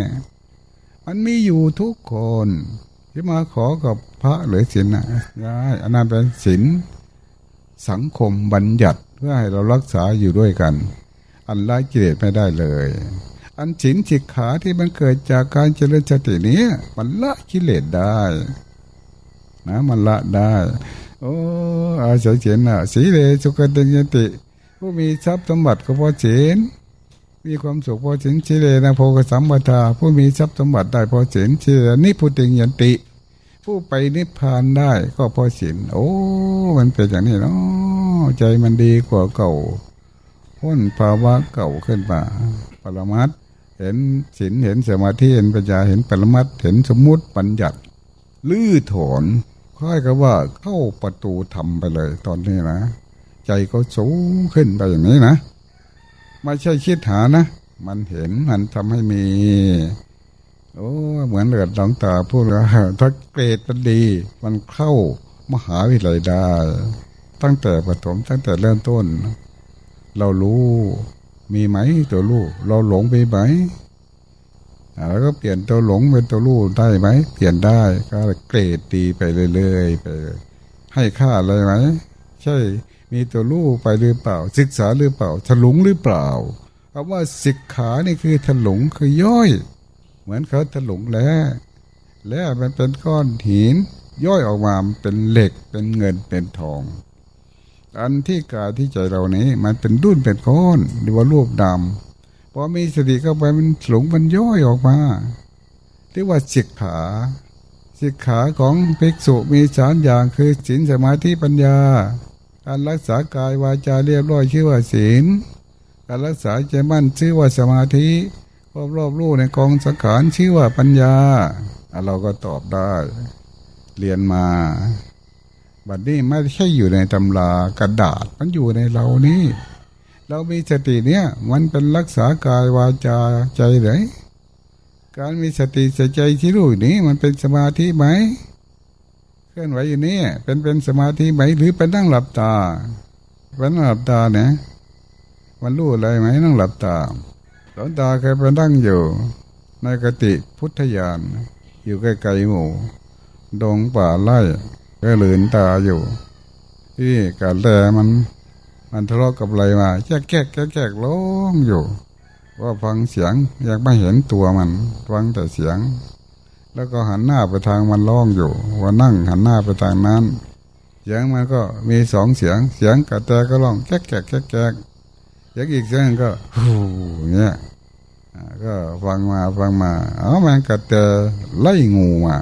มันมีอยู่ทุกคนที่มาขอกับพระหรือศีลนะอันนั้นเป็นศีลสังคมบัญญัติเพื่อให้เรารักษาอยู่ด้วยกัน อันละกิเลสไม่ได้เลย อันศีลสิกขาที่มันเกิดจากการเจริญสตินี้มันละกิเลสได้ นะมันละได้โอ้อาศัยศีลน่ะสีเลสุกติยติ ผู้มีทรัพย์สมบัติก็เพราะศีลมีความสุขเพราะศีลสีเลนะโพกสัมปทา ผู้มีทรัพย์สมบัติได้เพราะศีลสีเลนิพุติยันติ ผู้ไปนิพพานได้ก็เพราะศีลโอ้ มันเป็นอย่างนี้เนาะใจมันดีกว่าเก่าพ้นภาวะเก่าขึ้นมาปรมัตเห็นศีลเห็นสมาธิเห็นปัญญาเห็นปรมัตเห็นสมมุติปัญญัติลื้อถอน ค่อยกับว่าเข้าประตูทำไปเลย ตอนนี้นะ ใจก็สูงขึ้นไปอย่างนี้นะไม่ใช่คิดหานะมันเห็นมันทำให้มี โอ้เหมือนเลือดหลงตาพูดว่าถ้าเกรดมันดี มันเข้ามหาวิทยาลัยได้ ตั้งแต่ประถมตั้งแต่เริ่มต้น เรารู้มีไหมตัวลูก เราหลงไปไหม แล้วก็เปลี่ยนตัวหลงเป็นตัวรู้ได้ไหมเปลี่ยนได้ก็เกรดดีไปเรื่อยๆไปให้ค่าอะไรไหมใช่ มีตัวรู้ไปหรือเปล่า ศึกษาหรือเปล่าถลุงหรือเปล่าคำว่าศิกขานี่คือถลุงคือย่อย เหมือนเขาถลุงแล้วแล้วมันเป็นก้อนหิน ย่อยออกมาเป็นเหล็กเป็นเงินเป็นทอง อันที่กายที่ใจเรานี้ มันเป็นดุ้นเป็นก้อนหรือว่ารูปดำ พอมีสติเข้าไปมันหลงมันย่อยออกมาเรียกว่าสิกขาสิกขาของภิกษุมีสามอย่างคือศีลสมาธิปัญญา การรักษากายวาจาเรียบร้อยชื่อว่าศีลการรักษาใจมั่นชื่อว่าสมาธิรอบรอบรู้ในกองสังขารชื่อว่าปัญญาเราก็ตอบได้ เรียนมา บัดนี้ไม่ใช่อยู่ในตำรากระดาษมันอยู่ในเรานี่ เรามีสติเนี่ย มันเป็นรักษากายวาจาใจเลยการมีสติใส่ใจที่รู้นี้มันเป็นสมาธิไหมเคลื่อนไหวอยู่นี่เป็นเป็นสมาธิไหมหรือเป็นนั่งหลับตาเป็นนั่งหลับตาเนี่ยมันรู้อะไรไหมนั่งหลับตาหลวงตาเคยไปนั่งอยู่ ในกติพุทธยานอยู่ใกล้ๆหมู่ดงป่าไร่ก็เลืนตาอยู่ ที่การแลมัน มันทะเลาะกับอะไรมาแจ๊กแจ๊กแจ๊กแจ๊กร้องอยู่ว่าฟังเสียงอยากไม่เห็นตัวมัน ฟังแต่เสียง แล้วก็หันหน้าไปทางมันร้องอยู่ ว่านั่งหันหน้าไปทางนั้น เสียงมันก็มีสองเสียง เสียงกระแตก็ร้องแจ๊กแจ๊กแจ๊กแจ๊กเสียงอีกเสียงก็ฮูเงี้ยก็ฟังมาฟังมาเอามันกระแตไล่งูมา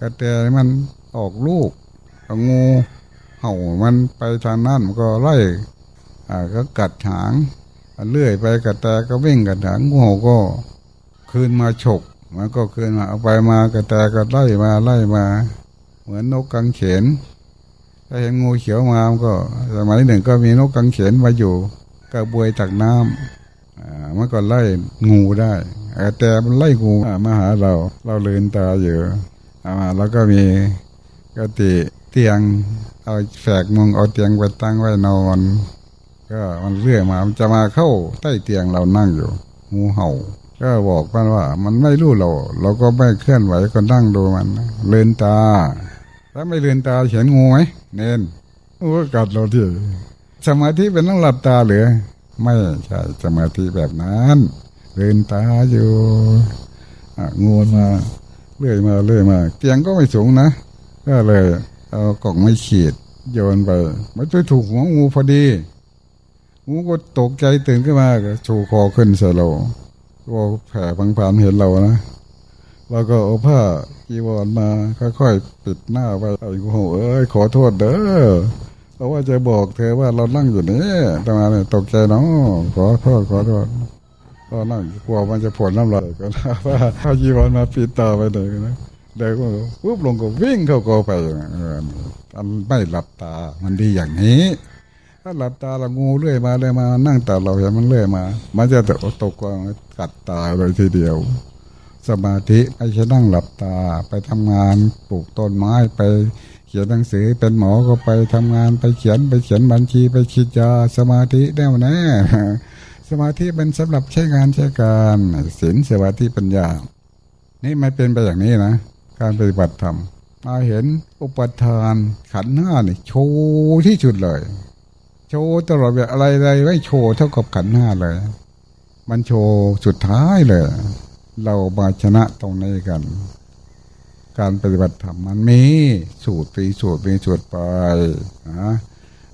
กระแตมันออกลูกงู เห่ามันไปทางนั้นมันก็ไล่อ่าก็กัดหางเลื่อยไปกระแต่ก็วิ่งกัดหางงูก็คืนมาฉกมันก็คืนมาเอาไปมากระแต่ก็ไล่มาไล่มา เหมือนนกกังเขนถ้าเห็นงูเขียวมามันก็สมัยหนึ่งก็มีนกกังเขนมาอยู่กระบวยจากน้ำอ่ามันก็ไล่งูได้แต่มันไล่งูมาหาเรา เราเลืนตาอยู่อ่าแล้วก็มีกติเตียง เอาแฝกมุงเอาเตียงไปตั้งไว้นอน ก็มันเรื่อยมา มันจะมาเข้าใต้เตียงเรานั่งอยู่งูเห่า ก็บอกมันว่า มันไม่รู้เรา เราก็ไม่เคลื่อนไหวก็นั่งดูมันเลือนตา ถ้าไม่เลือนตาเห็นงูไหมเน้นโอ้กัดเราที่สมาธิเป็นต้องหลับตาหรือไม่ใช่สมาธิแบบนั้นเลือนตาอยู่งูมาเลื่อยมาเลื่อยมา เตียงก็ไม่สูงนะก็เลย เอากล่องไม่ขีด โยนไปมันไปถูกหัวงูพอดี งูก็ตกใจตื่นขึ้นมาก็ชูคอขึ้นใส่เราก็แผ่พังผ่านเห็นเรานะเราก็เอาผ้ากีวรมาค่อยๆปิดหน้าไปไอ้กูเอ้ยขอโทษเด้อเพราะว่าจะบอกเธอว่าเรานั่งอยู่นี่ทำไมเนี่ยตกใจเนาะขอโทษขอโทษก็นั่งกลัวมันจะผลน้ำลายก็ว่าเอาจีวรมาปิดตาไปเลยนะ เด็กก็ปุ๊บลงก็วิ่งเข้ากไปอันไม่หลับตา มันดีอย่างนี้ ถ้าหลับตาเรางูเลื่อยมาเลยมา นั่งตาเราเห็นมันเลื่อยมา มันจะตกตกกวางกัดตาเลยทีเดียว สมาธิไม่ใช่นั่งหลับตาไปทำงานปลูกต้นไม้ไปเขียนหนังสือเป็นหมอก็ไปทำงานไปเขียนไปเขียนบัญชีไปคิดยาสมาธิแน่วแน่สมาธิเป็นสำหรับใช้งานใช้การศีลสมาธิปัญญา นี่ไม่เป็นไปอย่างนี้นะ การปฏิบัติธรรมมาเห็นอุปทานขันห้านี่โชว์ที่สุดเลย โชว์ตลอดเวลาอะไรอะไรไม่โชว์เท่ากับขันห้าเลย มันโชว์สุดท้ายเลย เรามาชนะตรงนี้กัน การปฏิบัติธรรมมันมีสูตรปีสูตรมีสูตรไปนะ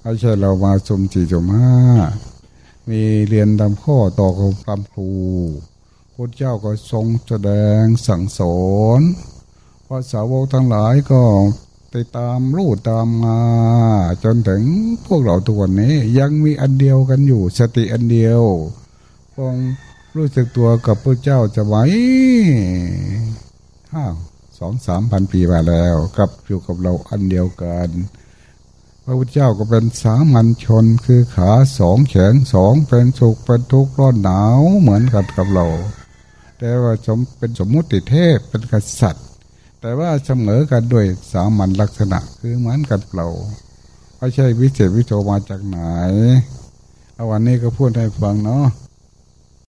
ไม่ใช่เรามาสมจีจมห้ามีเรียนตามข้อต่อกับตามครูพระเจ้าก็ทรงแสดงสั่งสอน พระสาวกทั้งหลายก็ติดตามรู้ตามมา จนถึงพวกเราทุกวันนี้ ยังมีอันเดียวกันอยู่ สติอันเดียวคงรู้สึกตัวกับพระเจ้าจะไหวห้าสองสามพันปีมาแล้วกับอยู่กับเราอันเดียวกัน พระพุทธเจ้าก็เป็นสามัญชนคือขาสองแขนสองเป็นสุขเป็นทุกข์ร้อนหนาวเหมือนกันกับเรา แต่ว่าสมเป็นสมมุติเทพเป็นกษัตริย์ แต่ว่าเสมอกันด้วยสามัญลักษณะคือเหมือนกันเปล่าไม่ใช่วิเศษวิโสมาจากไหนเอาวันนี้ก็พูดให้ฟังเนาะ